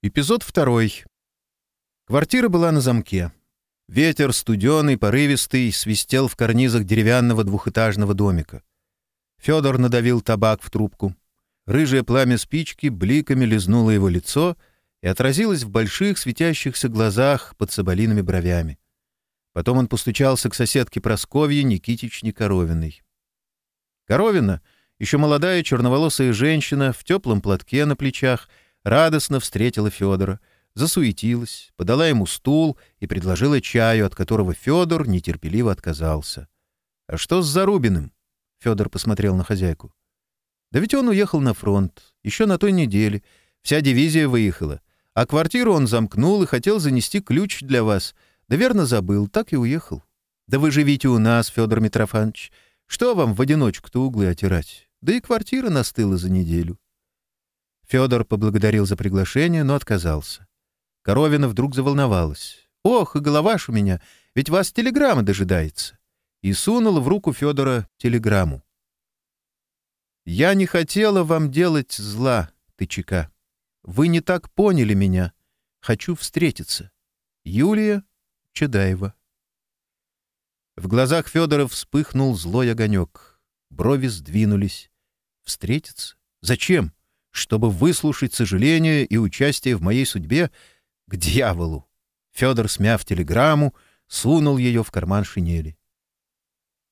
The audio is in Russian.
Эпизод второй. Квартира была на замке. Ветер студеный, порывистый, свистел в карнизах деревянного двухэтажного домика. Федор надавил табак в трубку. Рыжее пламя спички бликами лизнуло его лицо и отразилось в больших светящихся глазах под соболиными бровями. Потом он постучался к соседке Просковье Никитичне Коровиной. Коровина, еще молодая черноволосая женщина в теплом платке на плечах — радостно встретила Федора, засуетилась, подала ему стул и предложила чаю, от которого Федор нетерпеливо отказался. «А что с Зарубиным?» — Федор посмотрел на хозяйку. «Да ведь он уехал на фронт. Еще на той неделе. Вся дивизия выехала. А квартиру он замкнул и хотел занести ключ для вас. Да верно забыл, так и уехал. Да вы живите у нас, Федор Митрофанович. Что вам в одиночку-то углы отирать? Да и квартира настыла за неделю». Федор поблагодарил за приглашение, но отказался. Коровина вдруг заволновалась. «Ох, и головаш у меня, ведь вас телеграмма дожидается!» И сунула в руку Федора телеграмму. «Я не хотела вам делать зла, тычека. Вы не так поняли меня. Хочу встретиться. Юлия Чедаева». В глазах Федора вспыхнул злой огонек. Брови сдвинулись. «Встретиться? Зачем?» чтобы выслушать сожаление и участие в моей судьбе к дьяволу. Федор, смяв телеграмму, сунул ее в карман шинели.